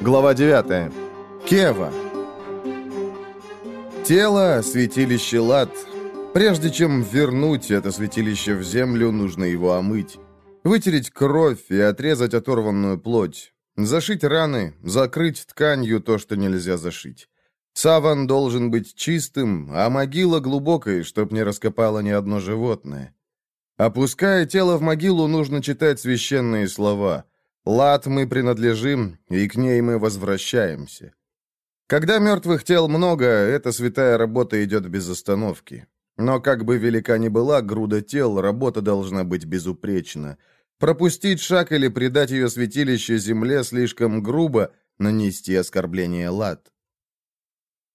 Глава 9. Кева. Тело — святилище Лад. Прежде чем вернуть это святилище в землю, нужно его омыть. Вытереть кровь и отрезать оторванную плоть. Зашить раны, закрыть тканью то, что нельзя зашить. Саван должен быть чистым, а могила глубокой, чтоб не раскопало ни одно животное. Опуская тело в могилу, нужно читать священные слова. Лад мы принадлежим, и к ней мы возвращаемся. Когда мертвых тел много, эта святая работа идет без остановки. Но как бы велика ни была груда тел, работа должна быть безупречна. Пропустить шаг или предать ее святилище земле слишком грубо, нанести оскорбление лад.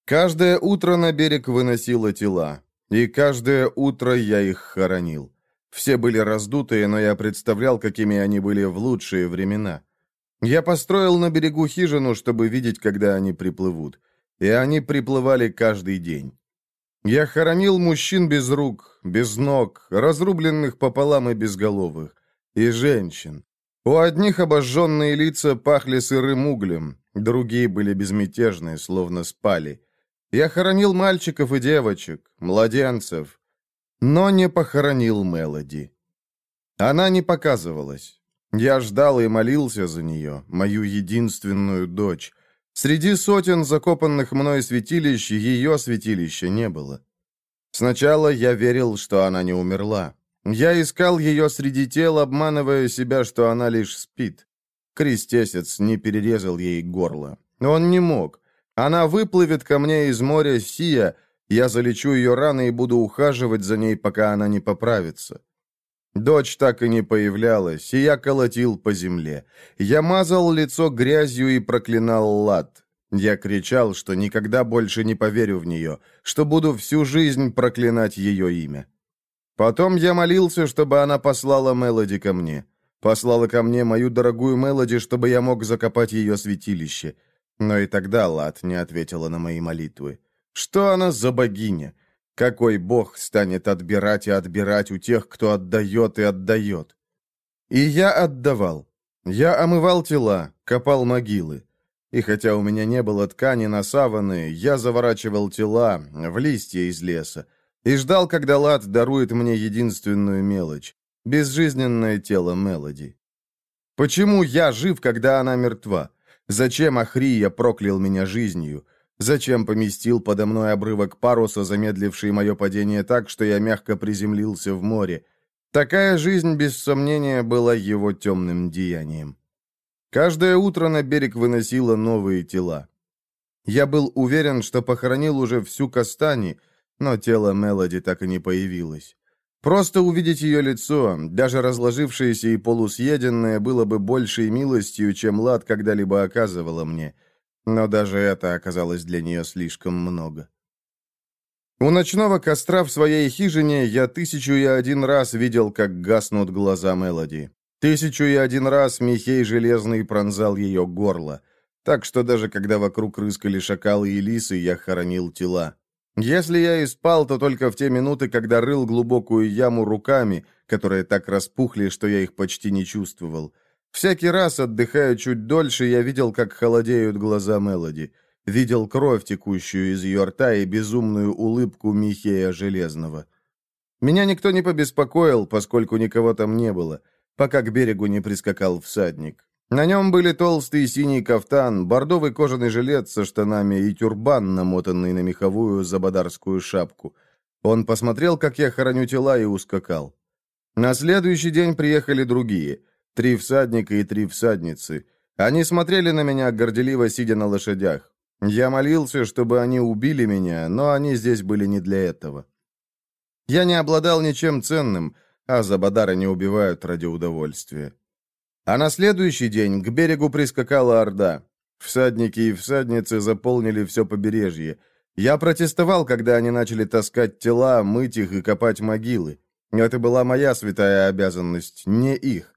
Каждое утро на берег выносило тела, и каждое утро я их хоронил. Все были раздутые, но я представлял, какими они были в лучшие времена. Я построил на берегу хижину, чтобы видеть, когда они приплывут. И они приплывали каждый день. Я хоронил мужчин без рук, без ног, разрубленных пополам и безголовых, и женщин. У одних обожженные лица пахли сырым углем, другие были безмятежные, словно спали. Я хоронил мальчиков и девочек, младенцев, но не похоронил Мелоди. Она не показывалась. Я ждал и молился за нее, мою единственную дочь. Среди сотен закопанных мной святилищ ее святилища не было. Сначала я верил, что она не умерла. Я искал ее среди тел, обманывая себя, что она лишь спит. Крестесец не перерезал ей горло. Он не мог. Она выплывет ко мне из моря Сия, я залечу ее раны и буду ухаживать за ней, пока она не поправится. Дочь так и не появлялась, и я колотил по земле. Я мазал лицо грязью и проклинал лад. Я кричал, что никогда больше не поверю в нее, что буду всю жизнь проклинать ее имя. Потом я молился, чтобы она послала Мелоди ко мне. Послала ко мне мою дорогую Мелоди, чтобы я мог закопать ее святилище. Но и тогда Лад не ответила на мои молитвы. Что она за богиня? Какой бог станет отбирать и отбирать у тех, кто отдает и отдает? И я отдавал. Я омывал тела, копал могилы. И хотя у меня не было ткани на саваны, я заворачивал тела в листья из леса и ждал, когда Лад дарует мне единственную мелочь — безжизненное тело Мелоди. Почему я жив, когда она мертва? Зачем Ахрия проклял меня жизнью? Зачем поместил подо мной обрывок паруса, замедливший мое падение так, что я мягко приземлился в море? Такая жизнь, без сомнения, была его темным деянием. Каждое утро на берег выносило новые тела. Я был уверен, что похоронил уже всю Кастани, но тело Мелоди так и не появилось. Просто увидеть ее лицо, даже разложившееся и полусъеденное, было бы большей милостью, чем Лад когда-либо оказывала мне — но даже это оказалось для нее слишком много. У ночного костра в своей хижине я тысячу и один раз видел, как гаснут глаза Мелоди. Тысячу и один раз Михей Железный пронзал ее горло. Так что даже когда вокруг рыскали шакалы и лисы, я хоронил тела. Если я и спал, то только в те минуты, когда рыл глубокую яму руками, которые так распухли, что я их почти не чувствовал. Всякий раз, отдыхая чуть дольше, я видел, как холодеют глаза Мелоди. Видел кровь, текущую из ее рта, и безумную улыбку Михея Железного. Меня никто не побеспокоил, поскольку никого там не было, пока к берегу не прискакал всадник. На нем были толстый синий кафтан, бордовый кожаный жилет со штанами и тюрбан, намотанный на меховую забадарскую шапку. Он посмотрел, как я хороню тела, и ускакал. На следующий день приехали другие — Три всадника и три всадницы. Они смотрели на меня, горделиво сидя на лошадях. Я молился, чтобы они убили меня, но они здесь были не для этого. Я не обладал ничем ценным, а Забадара не убивают ради удовольствия. А на следующий день к берегу прискакала Орда. Всадники и всадницы заполнили все побережье. Я протестовал, когда они начали таскать тела, мыть их и копать могилы. Это была моя святая обязанность, не их.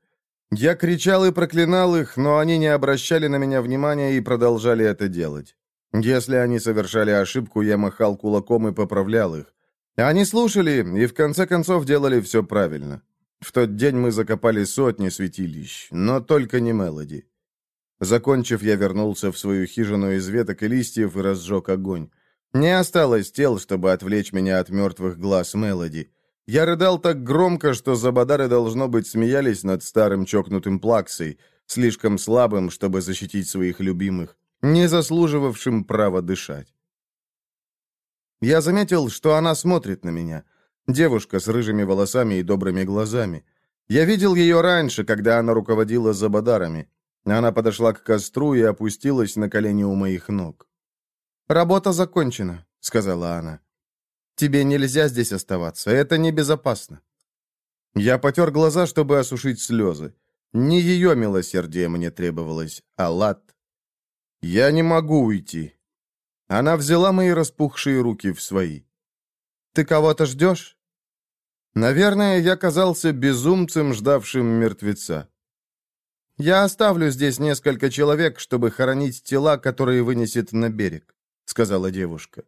Я кричал и проклинал их, но они не обращали на меня внимания и продолжали это делать. Если они совершали ошибку, я махал кулаком и поправлял их. Они слушали и в конце концов делали все правильно. В тот день мы закопали сотни святилищ, но только не Мелоди. Закончив, я вернулся в свою хижину из веток и листьев и разжег огонь. Не осталось тел, чтобы отвлечь меня от мертвых глаз Мелоди. Я рыдал так громко, что забадары, должно быть, смеялись над старым чокнутым плаксой, слишком слабым, чтобы защитить своих любимых, не заслуживавшим права дышать. Я заметил, что она смотрит на меня. Девушка с рыжими волосами и добрыми глазами. Я видел ее раньше, когда она руководила забадарами. Она подошла к костру и опустилась на колени у моих ног. «Работа закончена», — сказала она. «Тебе нельзя здесь оставаться, это небезопасно». Я потер глаза, чтобы осушить слезы. Не ее милосердие мне требовалось, а лад. «Я не могу уйти». Она взяла мои распухшие руки в свои. «Ты кого-то ждешь?» Наверное, я казался безумцем, ждавшим мертвеца. «Я оставлю здесь несколько человек, чтобы хоронить тела, которые вынесет на берег сказала девушка.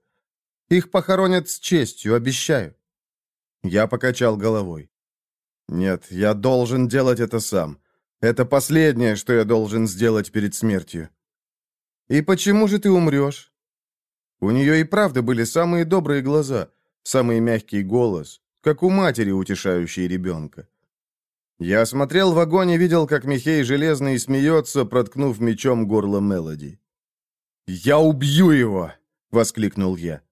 «Их похоронят с честью, обещаю». Я покачал головой. «Нет, я должен делать это сам. Это последнее, что я должен сделать перед смертью». «И почему же ты умрешь?» У нее и правда были самые добрые глаза, самый мягкий голос, как у матери, утешающей ребенка. Я смотрел в огонь и видел, как Михей Железный смеется, проткнув мечом горло Мелоди. «Я убью его!» — воскликнул я.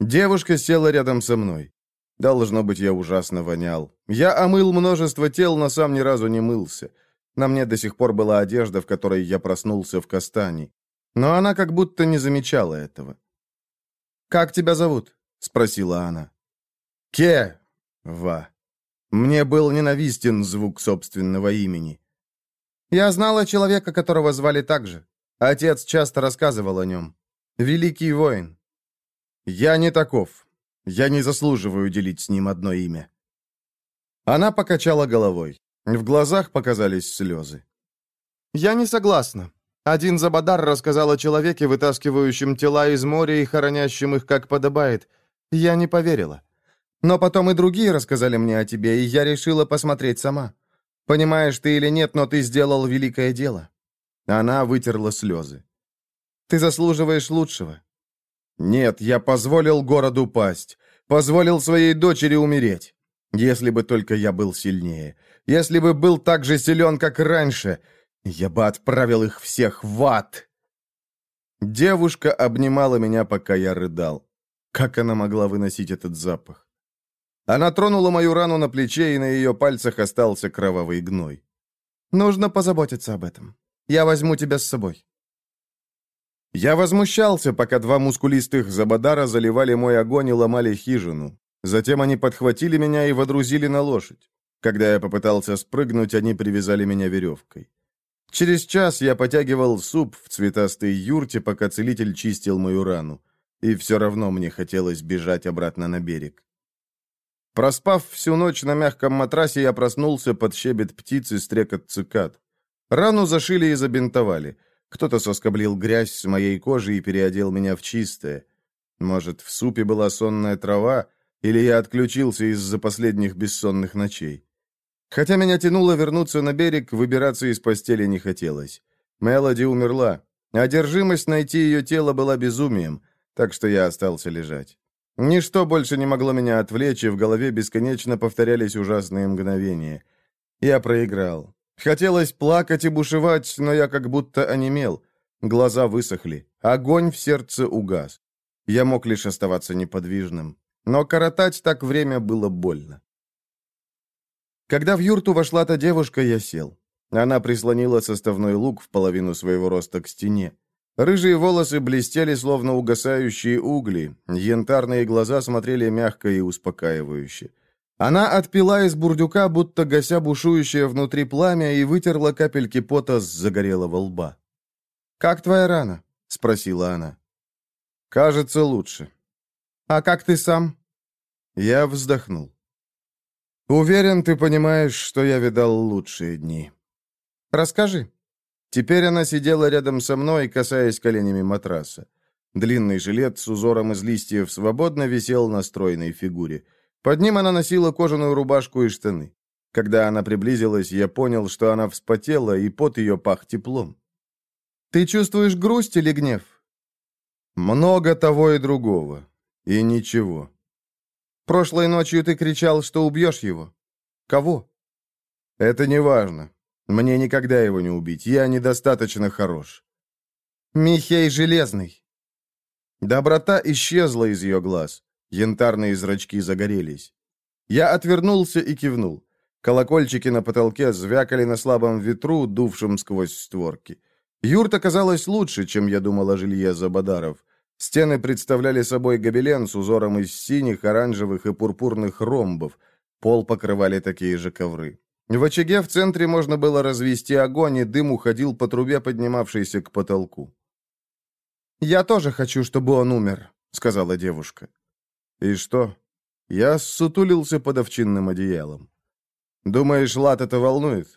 Девушка села рядом со мной. Должно быть, я ужасно вонял. Я омыл множество тел, но сам ни разу не мылся. На мне до сих пор была одежда, в которой я проснулся в Кастане. Но она как будто не замечала этого. «Как тебя зовут?» — спросила она. «Ке-ва». Мне был ненавистен звук собственного имени. Я знала человека, которого звали так же. Отец часто рассказывал о нем. Великий воин. Я не таков. Я не заслуживаю делить с ним одно имя. Она покачала головой. В глазах показались слезы. «Я не согласна. Один Забадар рассказал о человеке, вытаскивающем тела из моря и хоронящем их, как подобает. Я не поверила. Но потом и другие рассказали мне о тебе, и я решила посмотреть сама. Понимаешь ты или нет, но ты сделал великое дело. Она вытерла слезы. «Ты заслуживаешь лучшего». «Нет, я позволил городу пасть. Позволил своей дочери умереть. Если бы только я был сильнее. Если бы был так же силен, как раньше, я бы отправил их всех в ад». Девушка обнимала меня, пока я рыдал. Как она могла выносить этот запах? Она тронула мою рану на плече, и на ее пальцах остался кровавый гной. «Нужно позаботиться об этом. Я возьму тебя с собой». Я возмущался, пока два мускулистых забадара заливали мой огонь и ломали хижину. Затем они подхватили меня и водрузили на лошадь. Когда я попытался спрыгнуть, они привязали меня веревкой. Через час я потягивал суп в цветастой юрте, пока целитель чистил мою рану. И все равно мне хотелось бежать обратно на берег. Проспав всю ночь на мягком матрасе, я проснулся под щебет птицы стрекот цикад. Рану зашили и забинтовали. Кто-то соскоблил грязь с моей кожи и переодел меня в чистое. Может, в супе была сонная трава, или я отключился из-за последних бессонных ночей. Хотя меня тянуло вернуться на берег, выбираться из постели не хотелось. Мелоди умерла. Одержимость найти ее тело была безумием, так что я остался лежать. Ничто больше не могло меня отвлечь, и в голове бесконечно повторялись ужасные мгновения. Я проиграл. Хотелось плакать и бушевать, но я как будто онемел. Глаза высохли. Огонь в сердце угас. Я мог лишь оставаться неподвижным. Но коротать так время было больно. Когда в юрту вошла та девушка, я сел. Она прислонила составной лук в половину своего роста к стене. Рыжие волосы блестели, словно угасающие угли. Янтарные глаза смотрели мягко и успокаивающе. Она отпила из бурдюка, будто гася бушующее внутри пламя, и вытерла капельки пота с загорелого лба. «Как твоя рана?» — спросила она. «Кажется, лучше». «А как ты сам?» Я вздохнул. «Уверен, ты понимаешь, что я видал лучшие дни». «Расскажи». Теперь она сидела рядом со мной, касаясь коленями матраса. Длинный жилет с узором из листьев свободно висел на стройной фигуре. Под ним она носила кожаную рубашку и штаны. Когда она приблизилась, я понял, что она вспотела, и пот ее пах теплом. Ты чувствуешь грусть или гнев? Много того и другого. И ничего. Прошлой ночью ты кричал, что убьешь его. Кого? Это не важно. Мне никогда его не убить. Я недостаточно хорош. Михей Железный. Доброта исчезла из ее глаз. Янтарные зрачки загорелись. Я отвернулся и кивнул. Колокольчики на потолке звякали на слабом ветру, дувшем сквозь створки. Юрта казалась лучше, чем я думал о жилье Забадаров. Стены представляли собой гобелен с узором из синих, оранжевых и пурпурных ромбов. Пол покрывали такие же ковры. В очаге в центре можно было развести огонь, и дым уходил по трубе, поднимавшейся к потолку. «Я тоже хочу, чтобы он умер», — сказала девушка. «И что?» Я ссутулился под овчинным одеялом. «Думаешь, Лад это волнует?»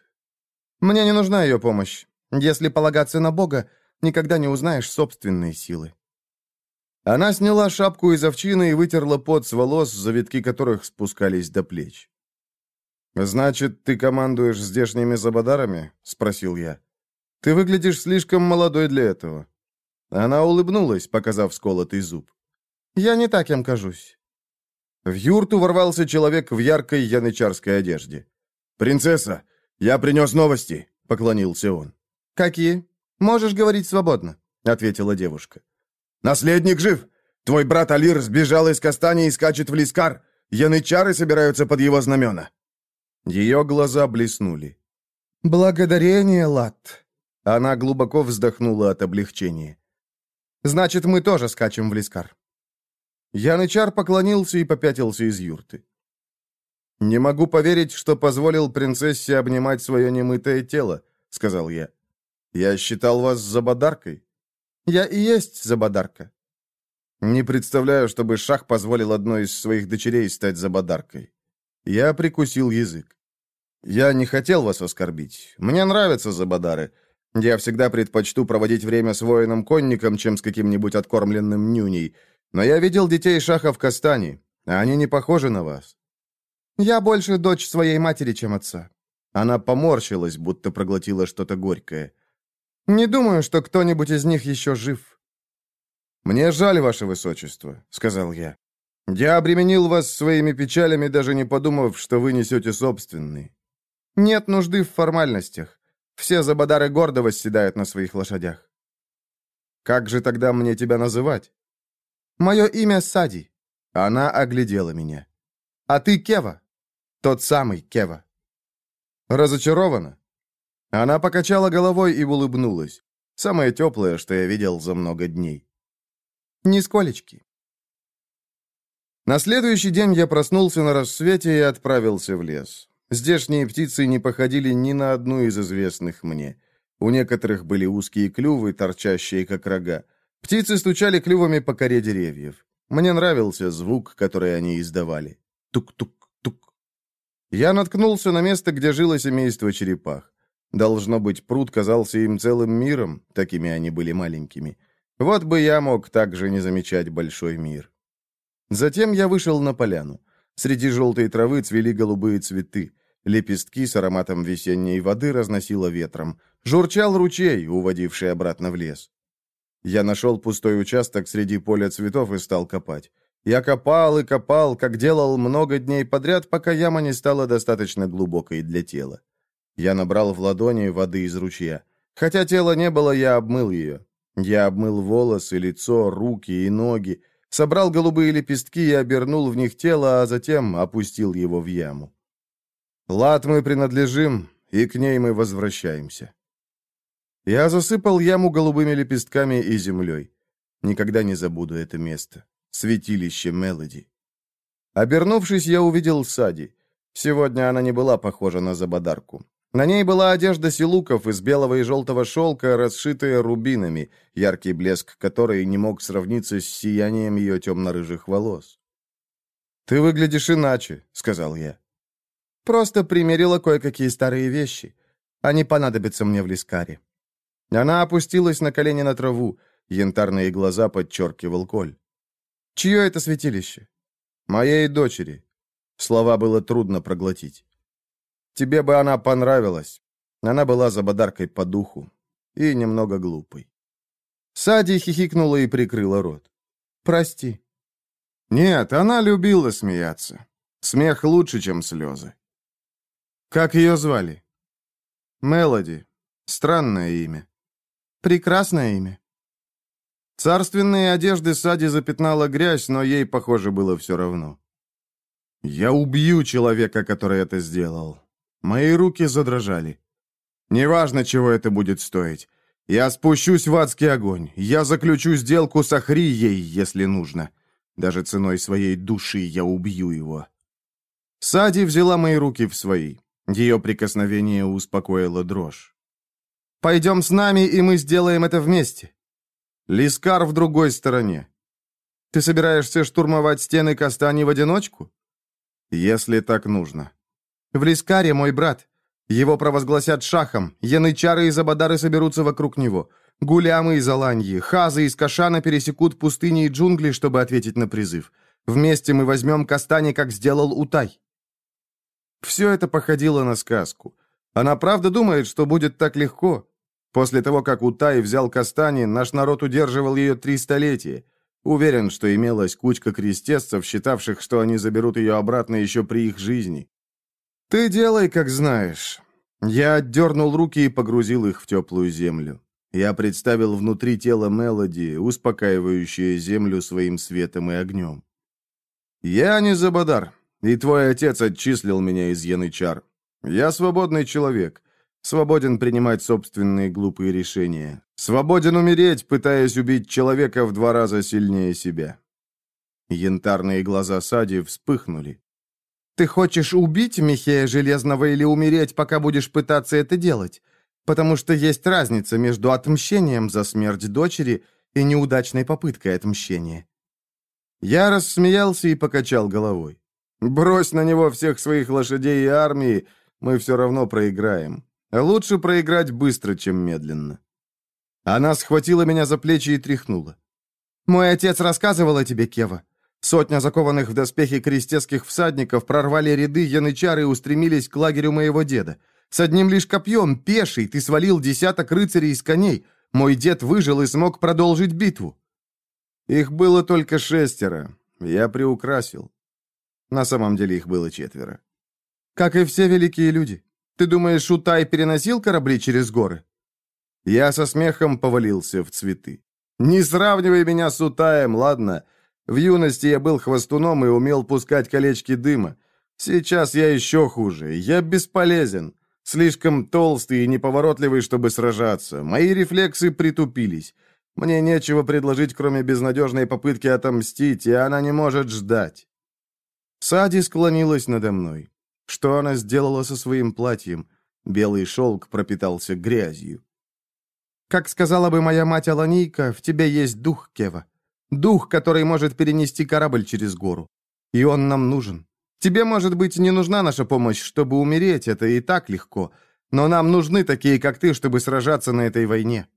«Мне не нужна ее помощь. Если полагаться на Бога, никогда не узнаешь собственные силы». Она сняла шапку из овчины и вытерла пот с волос, завитки которых спускались до плеч. «Значит, ты командуешь здешними забадарами?» — спросил я. «Ты выглядишь слишком молодой для этого». Она улыбнулась, показав сколотый зуб. «Я не так им кажусь». В юрту ворвался человек в яркой янычарской одежде. «Принцесса, я принес новости», — поклонился он. «Какие? Можешь говорить свободно», — ответила девушка. «Наследник жив! Твой брат Алир сбежал из Кастани и скачет в Лискар. Янычары собираются под его знамена». Ее глаза блеснули. «Благодарение, Лат!» Она глубоко вздохнула от облегчения. «Значит, мы тоже скачем в Лискар». Янычар поклонился и попятился из юрты. «Не могу поверить, что позволил принцессе обнимать свое немытое тело», — сказал я. «Я считал вас забадаркой». «Я и есть забадарка». «Не представляю, чтобы Шах позволил одной из своих дочерей стать забадаркой». Я прикусил язык. «Я не хотел вас оскорбить. Мне нравятся забадары. Я всегда предпочту проводить время с воином-конником, чем с каким-нибудь откормленным нюней. Но я видел детей Шаха в Кастане, а они не похожи на вас». «Я больше дочь своей матери, чем отца». Она поморщилась, будто проглотила что-то горькое. «Не думаю, что кто-нибудь из них еще жив». «Мне жаль, ваше высочество», — сказал я. Я обременил вас своими печалями, даже не подумав, что вы несете собственные. Нет нужды в формальностях. Все забадары гордо восседают на своих лошадях. Как же тогда мне тебя называть? Мое имя Сади. Она оглядела меня. А ты Кева. Тот самый Кева. Разочарована? Она покачала головой и улыбнулась. Самое теплое, что я видел за много дней. Нисколечки. На следующий день я проснулся на рассвете и отправился в лес. Здешние птицы не походили ни на одну из известных мне. У некоторых были узкие клювы, торчащие как рога. Птицы стучали клювами по коре деревьев. Мне нравился звук, который они издавали. Тук-тук-тук. Я наткнулся на место, где жило семейство черепах. Должно быть, пруд казался им целым миром, такими они были маленькими. Вот бы я мог также не замечать большой мир. Затем я вышел на поляну. Среди желтой травы цвели голубые цветы. Лепестки с ароматом весенней воды разносило ветром. Журчал ручей, уводивший обратно в лес. Я нашел пустой участок среди поля цветов и стал копать. Я копал и копал, как делал много дней подряд, пока яма не стала достаточно глубокой для тела. Я набрал в ладони воды из ручья. Хотя тела не было, я обмыл ее. Я обмыл волосы, лицо, руки и ноги собрал голубые лепестки и обернул в них тело, а затем опустил его в яму. Лад мы принадлежим, и к ней мы возвращаемся. Я засыпал яму голубыми лепестками и землей. Никогда не забуду это место. Святилище Мелоди. Обернувшись, я увидел Сади. Сегодня она не была похожа на забадарку. На ней была одежда силуков из белого и желтого шелка, расшитая рубинами, яркий блеск которой не мог сравниться с сиянием ее темно-рыжих волос. «Ты выглядишь иначе», — сказал я. «Просто примерила кое-какие старые вещи. Они понадобятся мне в Лискаре». Она опустилась на колени на траву, янтарные глаза подчеркивал Коль. «Чье это святилище?» «Моей дочери». Слова было трудно проглотить. Тебе бы она понравилась. Она была забадаркой по духу. и немного глупой. Сади хихикнула и прикрыла рот. «Прости». Нет, она любила смеяться. Смех лучше, чем слезы. Как ее звали? Мелоди. Странное имя. Прекрасное имя. Царственные одежды Сади запятнала грязь, но ей, похоже, было все равно. «Я убью человека, который это сделал». Мои руки задрожали. «Неважно, чего это будет стоить. Я спущусь в адский огонь. Я заключу сделку с Ахрией, если нужно. Даже ценой своей души я убью его». Сади взяла мои руки в свои. Ее прикосновение успокоило дрожь. «Пойдем с нами, и мы сделаем это вместе». Лискар в другой стороне. «Ты собираешься штурмовать стены Кастани в одиночку?» «Если так нужно». «В Лискаре мой брат. Его провозгласят шахом. Янычары и Забадары соберутся вокруг него. Гулямы из Аланьи, Хазы из Кашана пересекут пустыни и джунгли, чтобы ответить на призыв. Вместе мы возьмем Кастани, как сделал Утай». Все это походило на сказку. Она правда думает, что будет так легко? После того, как Утай взял Кастани, наш народ удерживал ее три столетия. Уверен, что имелась кучка крестесцев, считавших, что они заберут ее обратно еще при их жизни. «Ты делай, как знаешь». Я отдернул руки и погрузил их в теплую землю. Я представил внутри тела Мелоди, успокаивающее землю своим светом и огнем. «Я не Забадар. И твой отец отчислил меня из Янычар. Я свободный человек. Свободен принимать собственные глупые решения. Свободен умереть, пытаясь убить человека в два раза сильнее себя. Янтарные глаза Сади вспыхнули. «Ты хочешь убить Михея Железного или умереть, пока будешь пытаться это делать? Потому что есть разница между отмщением за смерть дочери и неудачной попыткой отмщения». Я рассмеялся и покачал головой. Брось на него всех своих лошадей и армии, мы все равно проиграем. Лучше проиграть быстро, чем медленно. Она схватила меня за плечи и тряхнула. «Мой отец рассказывал о тебе, Кева. Сотня закованных в доспехи крестецких всадников прорвали ряды янычар и устремились к лагерю моего деда. С одним лишь копьем, пеший, ты свалил десяток рыцарей из коней. Мой дед выжил и смог продолжить битву». Их было только шестеро. Я приукрасил. На самом деле их было четверо. «Как и все великие люди. Ты думаешь, Шутай переносил корабли через горы?» Я со смехом повалился в цветы. «Не сравнивай меня с Утаем, ладно? В юности я был хвостуном и умел пускать колечки дыма. Сейчас я еще хуже. Я бесполезен. Слишком толстый и неповоротливый, чтобы сражаться. Мои рефлексы притупились. Мне нечего предложить, кроме безнадежной попытки отомстить, и она не может ждать. Сади склонилась надо мной. Что она сделала со своим платьем? Белый шелк пропитался грязью. «Как сказала бы моя мать Аланийка, в тебе есть дух, Кева. Дух, который может перенести корабль через гору. И он нам нужен. Тебе, может быть, не нужна наша помощь, чтобы умереть, это и так легко. Но нам нужны такие, как ты, чтобы сражаться на этой войне».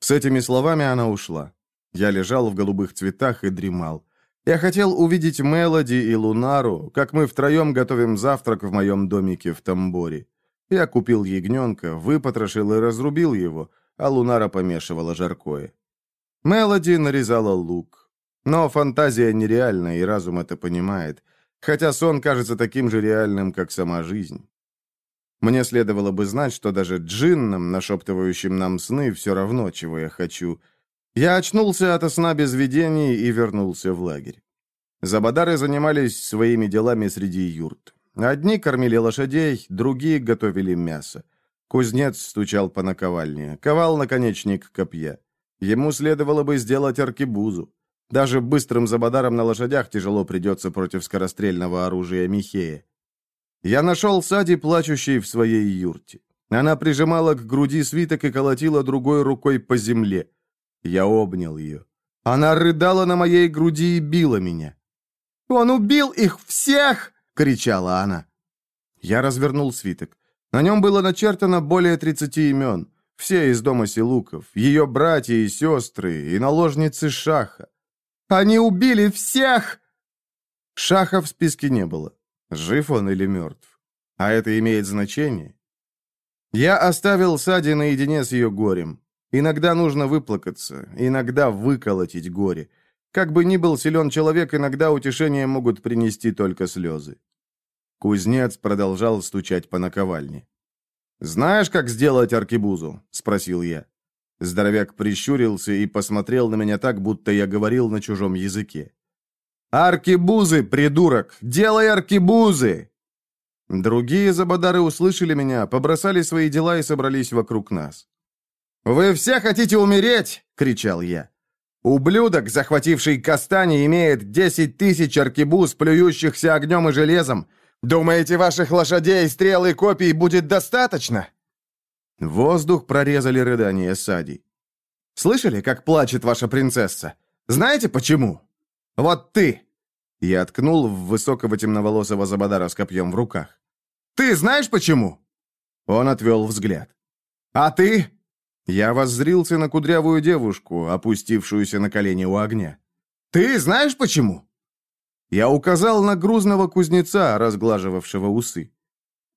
С этими словами она ушла. Я лежал в голубых цветах и дремал. Я хотел увидеть Мелоди и Лунару, как мы втроем готовим завтрак в моем домике в Тамборе. Я купил ягненка, выпотрошил и разрубил его, а Лунара помешивала жаркое. Мелоди нарезала лук. Но фантазия нереальна, и разум это понимает, хотя сон кажется таким же реальным, как сама жизнь. Мне следовало бы знать, что даже джиннам, нашептывающим нам сны, все равно, чего я хочу — я очнулся от сна без видений и вернулся в лагерь. Забадары занимались своими делами среди юрт. Одни кормили лошадей, другие готовили мясо. Кузнец стучал по наковальне, ковал наконечник копья. Ему следовало бы сделать аркебузу. Даже быстрым забадарам на лошадях тяжело придется против скорострельного оружия Михея. Я нашел Сади, плачущей в своей юрте. Она прижимала к груди свиток и колотила другой рукой по земле. Я обнял ее. Она рыдала на моей груди и била меня. «Он убил их всех!» — кричала она. Я развернул свиток. На нем было начертано более тридцати имен. Все из дома Силуков, ее братья и сестры, и наложницы Шаха. «Они убили всех!» Шаха в списке не было. Жив он или мертв? А это имеет значение? Я оставил Сади наедине с ее горем. Иногда нужно выплакаться, иногда выколотить горе. Как бы ни был силен человек, иногда утешение могут принести только слезы. Кузнец продолжал стучать по наковальне. «Знаешь, как сделать аркебузу?» — спросил я. Здоровяк прищурился и посмотрел на меня так, будто я говорил на чужом языке. «Аркебузы, придурок! Делай аркебузы!» Другие забадары услышали меня, побросали свои дела и собрались вокруг нас. «Вы все хотите умереть?» — кричал я. «Ублюдок, захвативший Кастани, имеет десять тысяч аркебуз, плюющихся огнем и железом. Думаете, ваших лошадей, стрел и копий будет достаточно?» Воздух прорезали рыдания Сади. «Слышали, как плачет ваша принцесса? Знаете почему? Вот ты!» Я ткнул в высокого темноволосого Забадара с копьем в руках. «Ты знаешь почему?» Он отвел взгляд. «А ты?» Я воззрился на кудрявую девушку, опустившуюся на колени у огня. «Ты знаешь почему?» Я указал на грузного кузнеца, разглаживавшего усы.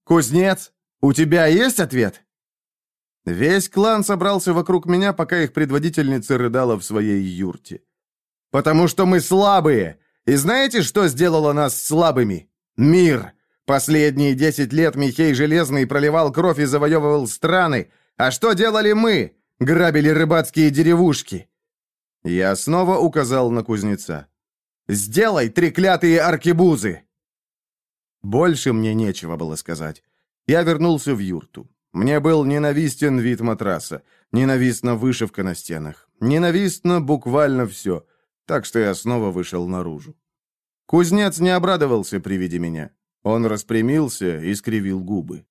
«Кузнец, у тебя есть ответ?» Весь клан собрался вокруг меня, пока их предводительница рыдала в своей юрте. «Потому что мы слабые! И знаете, что сделало нас слабыми? Мир! Последние десять лет Михей Железный проливал кровь и завоевывал страны. А что делали мы? Грабили рыбацкие деревушки!» Я снова указал на кузнеца. «Сделай треклятые аркебузы!» Больше мне нечего было сказать. Я вернулся в юрту. Мне был ненавистен вид матраса, ненавистна вышивка на стенах, ненавистно буквально все, так что я снова вышел наружу. Кузнец не обрадовался при виде меня. Он распрямился и скривил губы.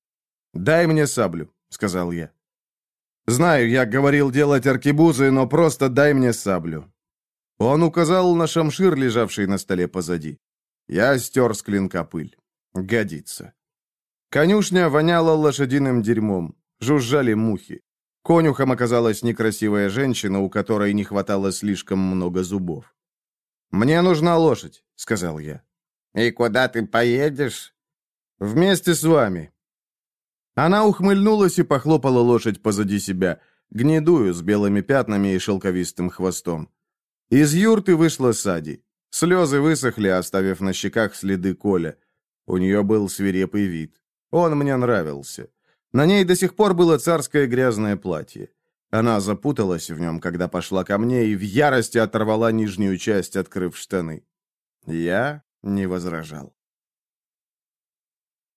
«Дай мне саблю», — сказал я. «Знаю, я говорил делать аркебузы, но просто дай мне саблю». Он указал на шамшир, лежавший на столе позади. Я стер с клинка пыль. Годится. Конюшня воняла лошадиным дерьмом. Жужжали мухи. Конюхом оказалась некрасивая женщина, у которой не хватало слишком много зубов. «Мне нужна лошадь», — сказал я. «И куда ты поедешь?» «Вместе с вами». Она ухмыльнулась и похлопала лошадь позади себя, гнедую, с белыми пятнами и шелковистым хвостом. Из юрты вышла Сади. Слезы высохли, оставив на щеках следы Коля. У нее был свирепый вид. Он мне нравился. На ней до сих пор было царское грязное платье. Она запуталась в нем, когда пошла ко мне, и в ярости оторвала нижнюю часть, открыв штаны. Я не возражал.